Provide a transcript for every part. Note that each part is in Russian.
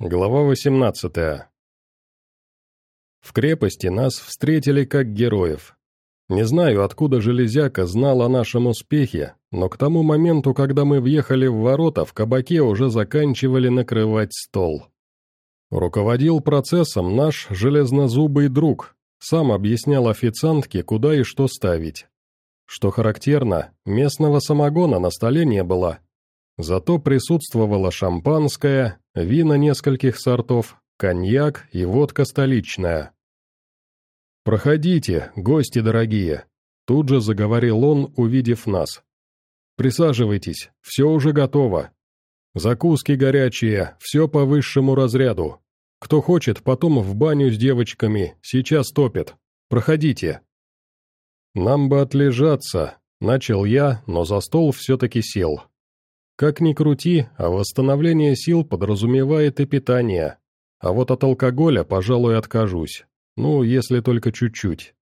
Глава 18 В крепости нас встретили как героев. Не знаю, откуда Железяка знал о нашем успехе, но к тому моменту, когда мы въехали в ворота, в кабаке уже заканчивали накрывать стол. Руководил процессом наш железнозубый друг, сам объяснял официантке, куда и что ставить. Что характерно, местного самогона на столе не было, Зато присутствовало шампанское, вина нескольких сортов, коньяк и водка столичная. «Проходите, гости дорогие», — тут же заговорил он, увидев нас. «Присаживайтесь, все уже готово. Закуски горячие, все по высшему разряду. Кто хочет, потом в баню с девочками, сейчас топит. Проходите». «Нам бы отлежаться», — начал я, но за стол все-таки сел. Как ни крути, а восстановление сил подразумевает и питание. А вот от алкоголя, пожалуй, откажусь. Ну, если только чуть-чуть.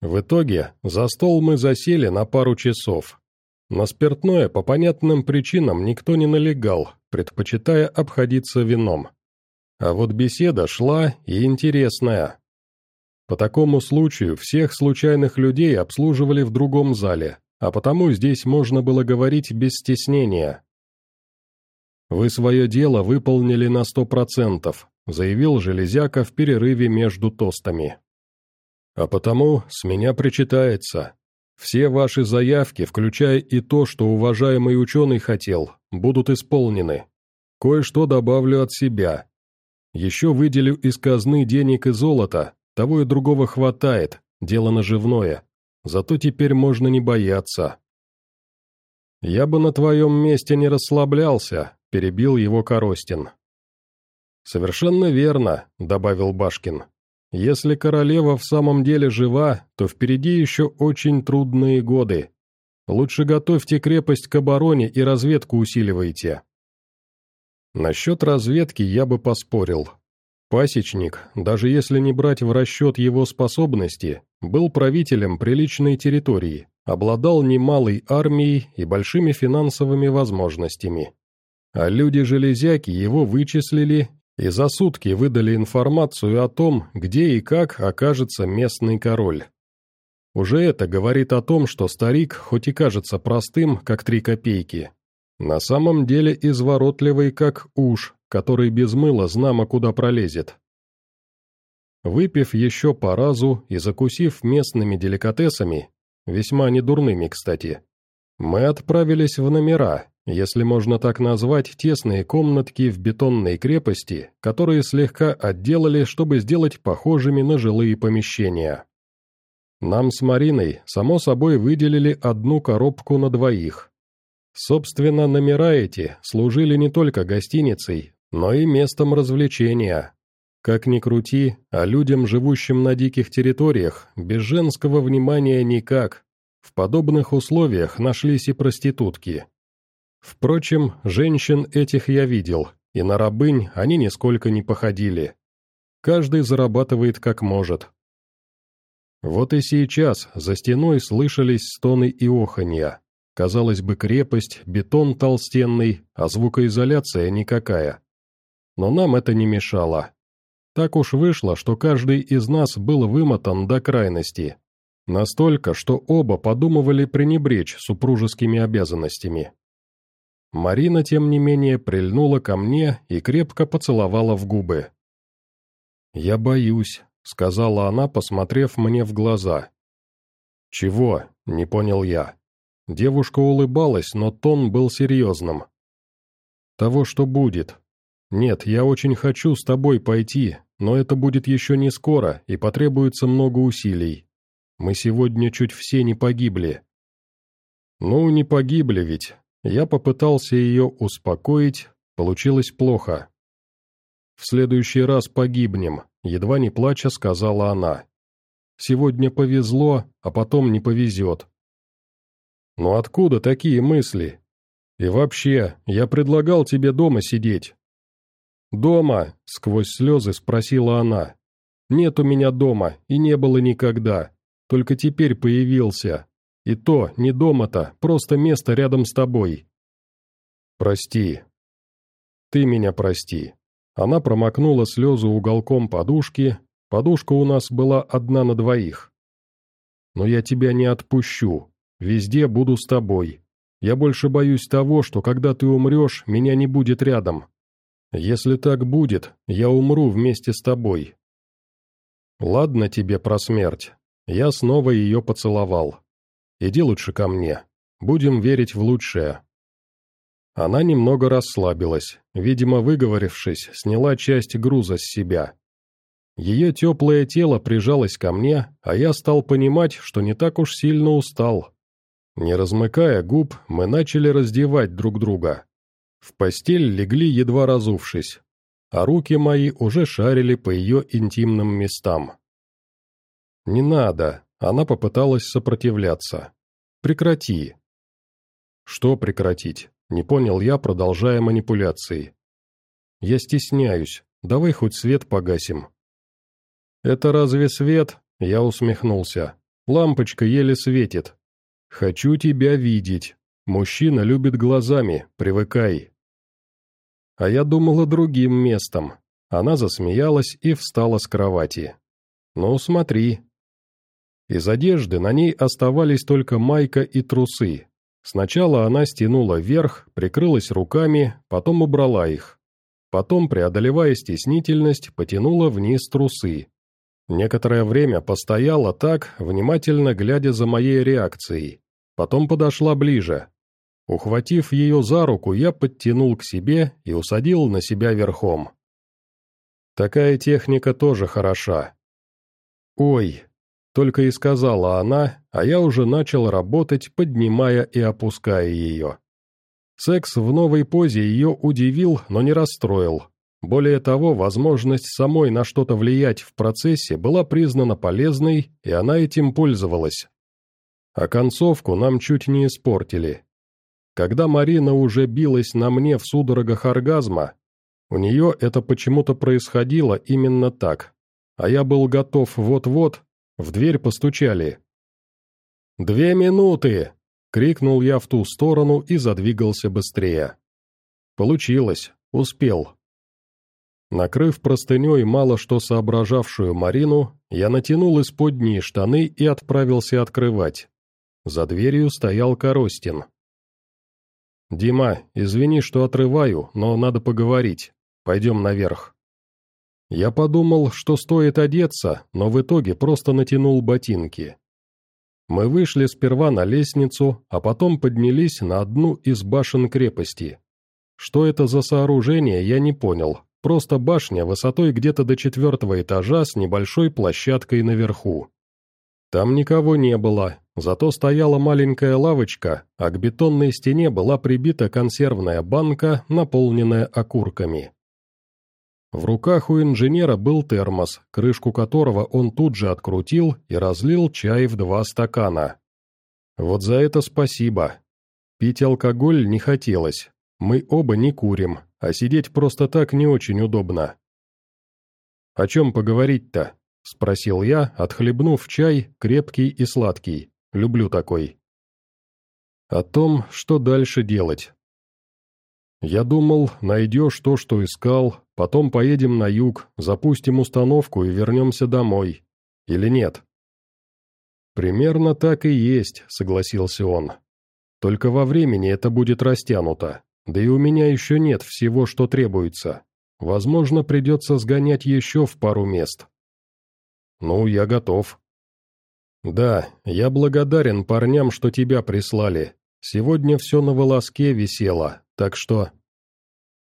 В итоге, за стол мы засели на пару часов. На спиртное по понятным причинам никто не налегал, предпочитая обходиться вином. А вот беседа шла и интересная. По такому случаю всех случайных людей обслуживали в другом зале, а потому здесь можно было говорить без стеснения. «Вы свое дело выполнили на сто процентов», заявил Железяка в перерыве между тостами. «А потому с меня причитается. Все ваши заявки, включая и то, что уважаемый ученый хотел, будут исполнены. Кое-что добавлю от себя. Еще выделю из казны денег и золота, того и другого хватает, дело наживное. Зато теперь можно не бояться. «Я бы на твоем месте не расслаблялся», — перебил его Коростин. «Совершенно верно», — добавил Башкин. «Если королева в самом деле жива, то впереди еще очень трудные годы. Лучше готовьте крепость к обороне и разведку усиливайте». Насчет разведки я бы поспорил. Пасечник, даже если не брать в расчет его способности, был правителем приличной территории, обладал немалой армией и большими финансовыми возможностями. А люди-железяки его вычислили и за сутки выдали информацию о том, где и как окажется местный король. Уже это говорит о том, что старик, хоть и кажется простым, как три копейки, на самом деле изворотливый, как уж, который без мыла знамо куда пролезет. Выпив еще по разу и закусив местными деликатесами, весьма недурными, кстати, мы отправились в номера, если можно так назвать, тесные комнатки в бетонной крепости, которые слегка отделали, чтобы сделать похожими на жилые помещения. Нам с Мариной, само собой, выделили одну коробку на двоих. Собственно, номера эти служили не только гостиницей, но и местом развлечения. Как ни крути, а людям, живущим на диких территориях, без женского внимания никак. В подобных условиях нашлись и проститутки. Впрочем, женщин этих я видел, и на рабынь они нисколько не походили. Каждый зарабатывает как может. Вот и сейчас за стеной слышались стоны и оханья. Казалось бы, крепость, бетон толстенный, а звукоизоляция никакая но нам это не мешало. Так уж вышло, что каждый из нас был вымотан до крайности. Настолько, что оба подумывали пренебречь супружескими обязанностями. Марина, тем не менее, прильнула ко мне и крепко поцеловала в губы. «Я боюсь», — сказала она, посмотрев мне в глаза. «Чего?» — не понял я. Девушка улыбалась, но тон был серьезным. «Того, что будет», «Нет, я очень хочу с тобой пойти, но это будет еще не скоро и потребуется много усилий. Мы сегодня чуть все не погибли». «Ну, не погибли ведь». Я попытался ее успокоить, получилось плохо. «В следующий раз погибнем», — едва не плача сказала она. «Сегодня повезло, а потом не повезет». «Ну откуда такие мысли? И вообще, я предлагал тебе дома сидеть, «Дома?» — сквозь слезы спросила она. «Нет у меня дома, и не было никогда. Только теперь появился. И то, не дома-то, просто место рядом с тобой». «Прости». «Ты меня прости. Она промокнула слезы уголком подушки, подушка у нас была одна на двоих. «Но я тебя не отпущу, везде буду с тобой. Я больше боюсь того, что когда ты умрешь, меня не будет рядом. Если так будет, я умру вместе с тобой». «Ладно тебе про смерть». Я снова ее поцеловал. «Иди лучше ко мне. Будем верить в лучшее». Она немного расслабилась, видимо, выговорившись, сняла часть груза с себя. Ее теплое тело прижалось ко мне, а я стал понимать, что не так уж сильно устал. Не размыкая губ, мы начали раздевать друг друга. В постель легли, едва разувшись, а руки мои уже шарили по ее интимным местам. «Не надо», — она попыталась сопротивляться. «Прекрати». «Что прекратить?» Не понял я, продолжая манипуляции. «Я стесняюсь. Давай хоть свет погасим». «Это разве свет?» Я усмехнулся. «Лампочка еле светит. Хочу тебя видеть. Мужчина любит глазами, привыкай». А я думала другим местом. Она засмеялась и встала с кровати. «Ну, смотри». Из одежды на ней оставались только майка и трусы, Сначала она стянула вверх, прикрылась руками, потом убрала их. Потом, преодолевая стеснительность, потянула вниз трусы. Некоторое время постояла так, внимательно глядя за моей реакцией. Потом подошла ближе. Ухватив ее за руку, я подтянул к себе и усадил на себя верхом. Такая техника тоже хороша. «Ой, только и сказала она, а я уже начал работать, поднимая и опуская ее. Секс в новой позе ее удивил, но не расстроил. Более того, возможность самой на что-то влиять в процессе была признана полезной, и она этим пользовалась. А концовку нам чуть не испортили. Когда Марина уже билась на мне в судорогах оргазма, у нее это почему-то происходило именно так, а я был готов вот-вот, в дверь постучали. «Две минуты!» — крикнул я в ту сторону и задвигался быстрее. Получилось, успел. Накрыв простыней мало что соображавшую Марину, я натянул исподние штаны и отправился открывать. За дверью стоял Коростин. «Дима, извини, что отрываю, но надо поговорить. Пойдем наверх». Я подумал, что стоит одеться, но в итоге просто натянул ботинки. Мы вышли сперва на лестницу, а потом поднялись на одну из башен крепости. Что это за сооружение, я не понял. Просто башня высотой где-то до четвертого этажа с небольшой площадкой наверху. Там никого не было, зато стояла маленькая лавочка, а к бетонной стене была прибита консервная банка, наполненная окурками. В руках у инженера был термос, крышку которого он тут же открутил и разлил чай в два стакана. Вот за это спасибо. Пить алкоголь не хотелось. Мы оба не курим, а сидеть просто так не очень удобно. «О чем поговорить-то?» — спросил я, отхлебнув чай, крепкий и сладкий. Люблю такой. «О том, что дальше делать. Я думал, найдешь то, что искал, потом поедем на юг, запустим установку и вернемся домой. Или нет? Примерно так и есть, согласился он. Только во времени это будет растянуто, да и у меня еще нет всего, что требуется. Возможно, придется сгонять еще в пару мест. Ну, я готов. Да, я благодарен парням, что тебя прислали. Сегодня все на волоске висело, так что...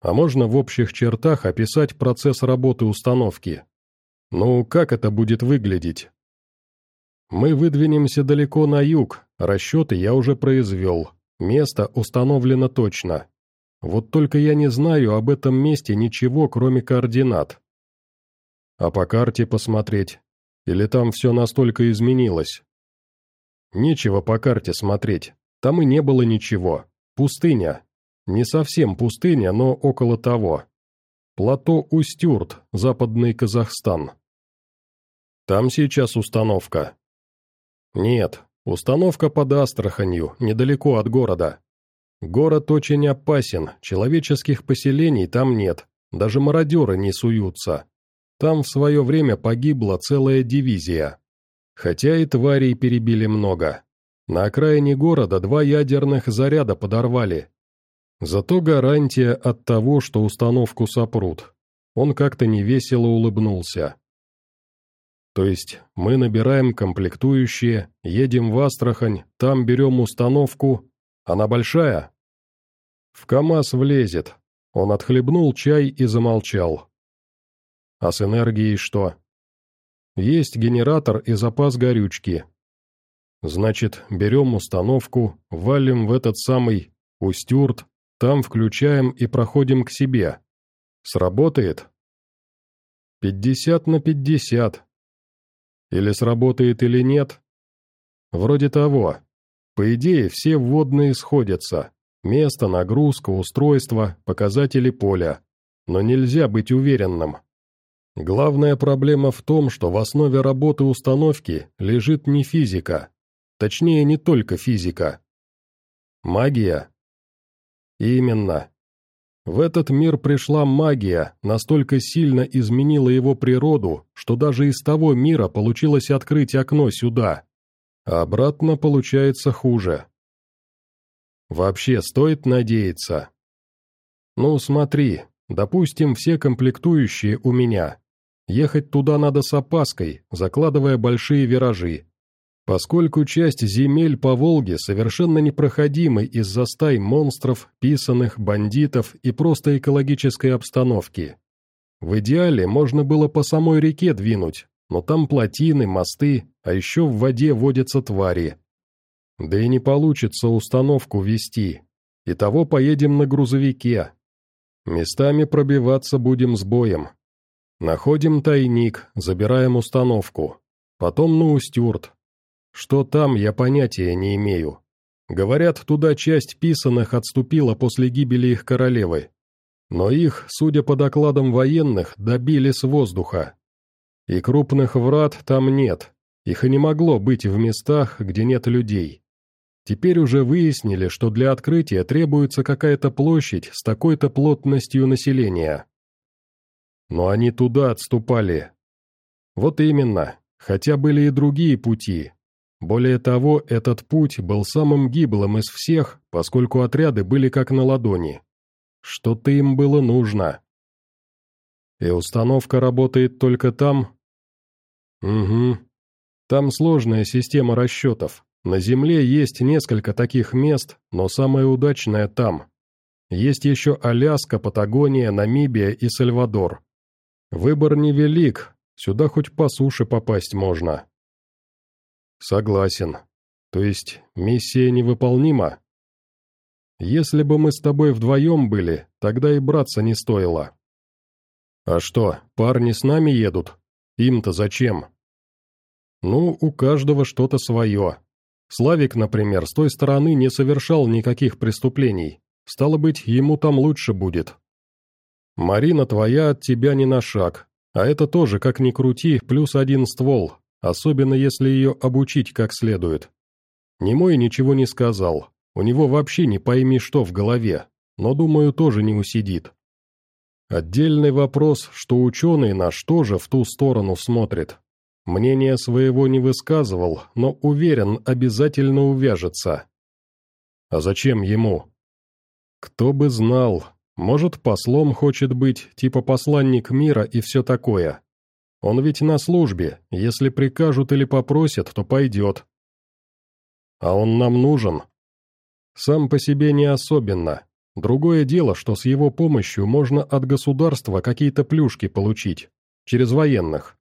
А можно в общих чертах описать процесс работы установки? Ну, как это будет выглядеть? Мы выдвинемся далеко на юг, расчеты я уже произвел, место установлено точно. Вот только я не знаю об этом месте ничего, кроме координат. А по карте посмотреть? Или там все настолько изменилось? Нечего по карте смотреть, там и не было ничего. Пустыня, не совсем пустыня, но около того. Плато Устюрт, западный Казахстан. Там сейчас установка. Нет, установка под Астраханью, недалеко от города. Город очень опасен, человеческих поселений там нет, даже мародеры не суются. Там в свое время погибла целая дивизия. Хотя и тварей перебили много. На окраине города два ядерных заряда подорвали. Зато гарантия от того, что установку сопрут. Он как-то невесело улыбнулся. То есть мы набираем комплектующие, едем в Астрахань, там берем установку. Она большая? В КамАЗ влезет. Он отхлебнул чай и замолчал. А с энергией что? Есть генератор и запас горючки. Значит, берем установку, валим в этот самый устюрт, там включаем и проходим к себе. Сработает? Пятьдесят на пятьдесят. Или сработает, или нет? Вроде того. По идее, все вводные сходятся. Место, нагрузка, устройство, показатели поля. Но нельзя быть уверенным. Главная проблема в том, что в основе работы установки лежит не физика. Точнее, не только физика. Магия. Именно. В этот мир пришла магия, настолько сильно изменила его природу, что даже из того мира получилось открыть окно сюда. А обратно получается хуже. Вообще стоит надеяться. Ну смотри, допустим, все комплектующие у меня. Ехать туда надо с опаской, закладывая большие виражи. Поскольку часть земель по Волге совершенно непроходимы из-за стай монстров, писаных, бандитов и просто экологической обстановки. В идеале можно было по самой реке двинуть, но там плотины, мосты, а еще в воде водятся твари. Да и не получится установку вести. Итого поедем на грузовике. Местами пробиваться будем с боем. Находим тайник, забираем установку. Потом на Устюрт, что там, я понятия не имею. Говорят, туда часть писаных отступила после гибели их королевы. Но их, судя по докладам военных, добили с воздуха. И крупных врат там нет, их и не могло быть в местах, где нет людей. Теперь уже выяснили, что для открытия требуется какая-то площадь с такой-то плотностью населения. Но они туда отступали. Вот именно, хотя были и другие пути, более того, этот путь был самым гиблым из всех, поскольку отряды были как на ладони. Что-то им было нужно. И установка работает только там? Угу. Там сложная система расчетов. На Земле есть несколько таких мест, но самое удачное там. Есть еще Аляска, Патагония, Намибия и Сальвадор. Выбор невелик, сюда хоть по суше попасть можно. «Согласен. То есть миссия невыполнима?» «Если бы мы с тобой вдвоем были, тогда и браться не стоило». «А что, парни с нами едут? Им-то зачем?» «Ну, у каждого что-то свое. Славик, например, с той стороны не совершал никаких преступлений. Стало быть, ему там лучше будет. Марина твоя от тебя не на шаг, а это тоже, как ни крути, плюс один ствол, особенно если ее обучить как следует. Немой ничего не сказал, у него вообще не пойми что в голове, но, думаю, тоже не усидит. Отдельный вопрос, что ученый наш тоже в ту сторону смотрит. Мнение своего не высказывал, но уверен, обязательно увяжется. А зачем ему? Кто бы знал, может, послом хочет быть, типа посланник мира и все такое. Он ведь на службе, если прикажут или попросят, то пойдет. А он нам нужен. Сам по себе не особенно. Другое дело, что с его помощью можно от государства какие-то плюшки получить, через военных.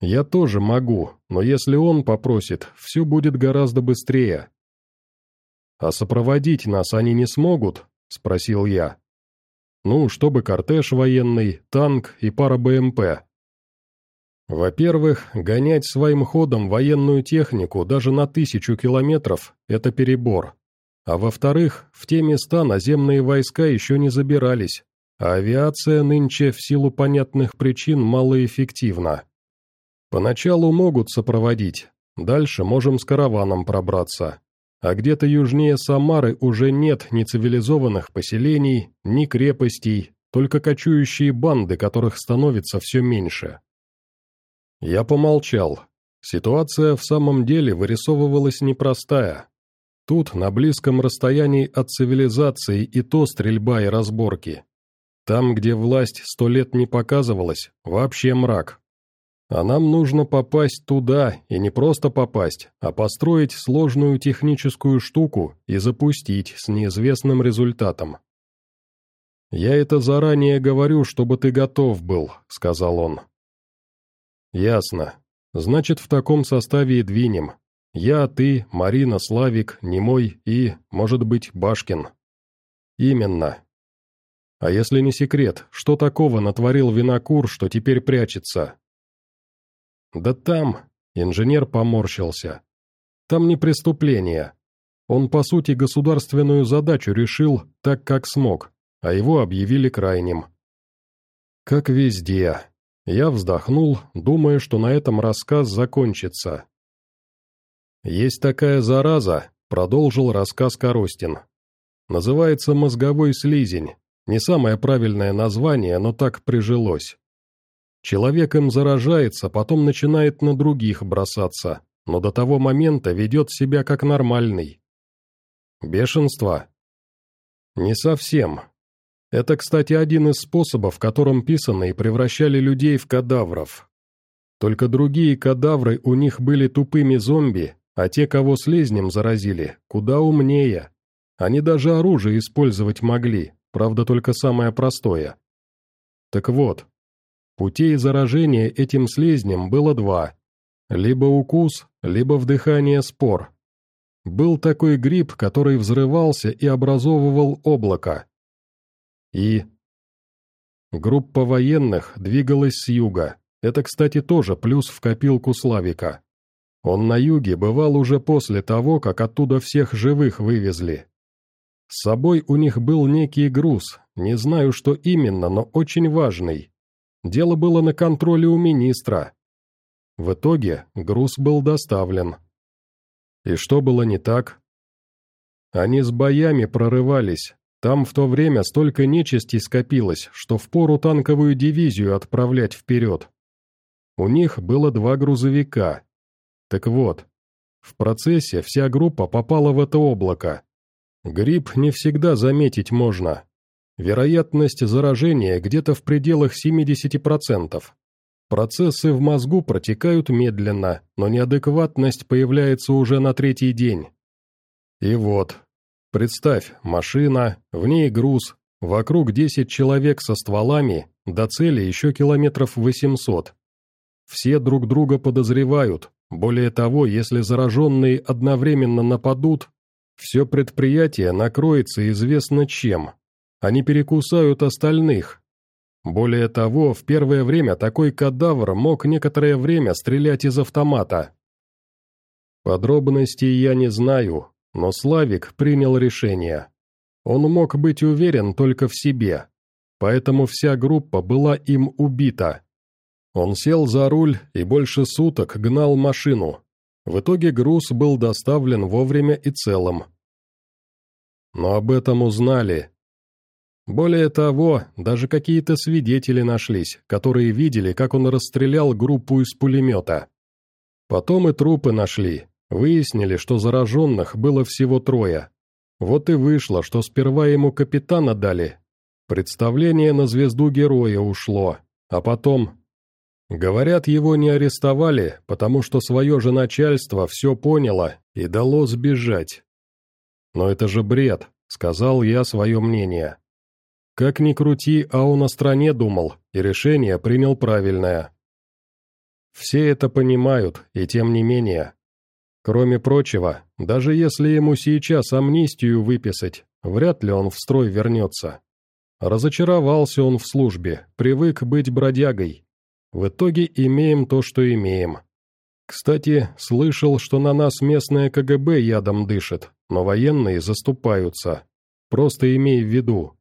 Я тоже могу, но если он попросит, все будет гораздо быстрее. «А сопроводить нас они не смогут?» – спросил я. «Ну, чтобы кортеж военный, танк и пара БМП. Во-первых, гонять своим ходом военную технику даже на тысячу километров – это перебор. А во-вторых, в те места наземные войска еще не забирались, а авиация нынче в силу понятных причин малоэффективна. Поначалу могут сопроводить, дальше можем с караваном пробраться. А где-то южнее Самары уже нет ни цивилизованных поселений, ни крепостей, только кочующие банды, которых становится все меньше. Я помолчал. Ситуация в самом деле вырисовывалась непростая. Тут, на близком расстоянии от цивилизации, и то стрельба и разборки. Там, где власть сто лет не показывалась, вообще мрак. А нам нужно попасть туда, и не просто попасть, а построить сложную техническую штуку и запустить с неизвестным результатом. «Я это заранее говорю, чтобы ты готов был», — сказал он. «Ясно. Значит, в таком составе и двинем. Я, ты, Марина, Славик, Немой и, может быть, Башкин». «Именно. А если не секрет, что такого натворил винокур, что теперь прячется?» «Да там...» — инженер поморщился. «Там не преступление. Он, по сути, государственную задачу решил так, как смог, а его объявили крайним». «Как везде». Я вздохнул, думая, что на этом рассказ закончится. «Есть такая зараза», — продолжил рассказ Коростин. «Называется мозговой слизень. Не самое правильное название, но так прижилось. Человек им заражается, потом начинает на других бросаться, но до того момента ведет себя как нормальный. Бешенство? Не совсем. Это, кстати, один из способов, которым писанные превращали людей в кадавров. Только другие кадавры у них были тупыми зомби, а те, кого слизнем заразили, куда умнее. Они даже оружие использовать могли, правда только самое простое. Так вот, Путей заражения этим слизнем было два. Либо укус, либо вдыхание спор. Был такой гриб, который взрывался и образовывал облако. И... Группа военных двигалась с юга. Это, кстати, тоже плюс в копилку Славика. Он на юге бывал уже после того, как оттуда всех живых вывезли. С собой у них был некий груз, не знаю, что именно, но очень важный. Дело было на контроле у министра. В итоге груз был доставлен. И что было не так? Они с боями прорывались. Там в то время столько нечисти скопилось, что впору танковую дивизию отправлять вперед. У них было два грузовика. Так вот, в процессе вся группа попала в это облако. Гриб не всегда заметить можно, Вероятность заражения где-то в пределах 70%. Процессы в мозгу протекают медленно, но неадекватность появляется уже на третий день. И вот, представь, машина, в ней груз, вокруг 10 человек со стволами, до цели еще километров 800. Все друг друга подозревают, более того, если зараженные одновременно нападут, все предприятие накроется известно чем, они перекусают остальных. Более того, в первое время такой кадавр мог некоторое время стрелять из автомата. Подробностей я не знаю, но Славик принял решение. Он мог быть уверен только в себе, поэтому вся группа была им убита. Он сел за руль и больше суток гнал машину. В итоге груз был доставлен вовремя и целым. Но об этом узнали, более того, даже какие-то свидетели нашлись, которые видели, как он расстрелял группу из пулемета. Потом и трупы нашли, выяснили, что зараженных было всего трое. Вот и вышло, что сперва ему капитана дали. Представление на звезду героя ушло, а потом... Говорят, его не арестовали, потому что свое же начальство все поняло и дало сбежать. «Но это же бред», — сказал я свое мнение. Как ни крути, а он о стране думал, и решение принял правильное. Все это понимают, и тем не менее. Кроме прочего, даже если ему сейчас амнистию выписать, вряд ли он в строй вернется. Разочаровался он в службе, привык быть бродягой. В итоге имеем то, что имеем. Кстати, слышал, что на нас местное КГБ ядом дышит, но военные заступаются. Просто имей в виду,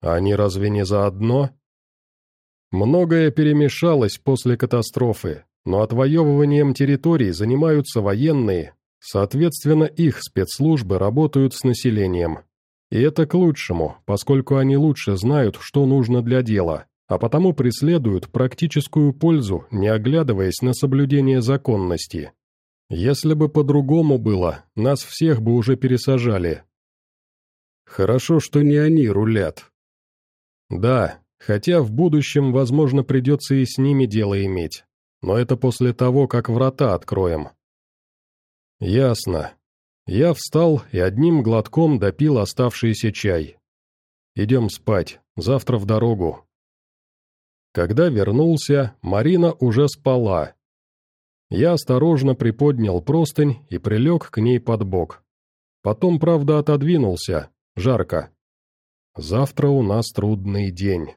они разве не заодно? Многое перемешалось после катастрофы, но отвоевыванием территорий занимаются военные, соответственно, их спецслужбы работают с населением. И это к лучшему, поскольку они лучше знают, что нужно для дела, а потому преследуют практическую пользу, не оглядываясь на соблюдение законности. Если бы по-другому было, нас всех бы уже пересажали. Хорошо, что не они рулят. Да, хотя в будущем, возможно, придется и с ними дело иметь. Но это после того, как врата откроем. Ясно. Я встал и одним глотком допил оставшийся чай. Идем спать, завтра в дорогу. Когда вернулся, Марина уже спала, я осторожно приподнял простынь и прилег к ней под бок. Потом, правда, отодвинулся. Жарко. Завтра у нас трудный день.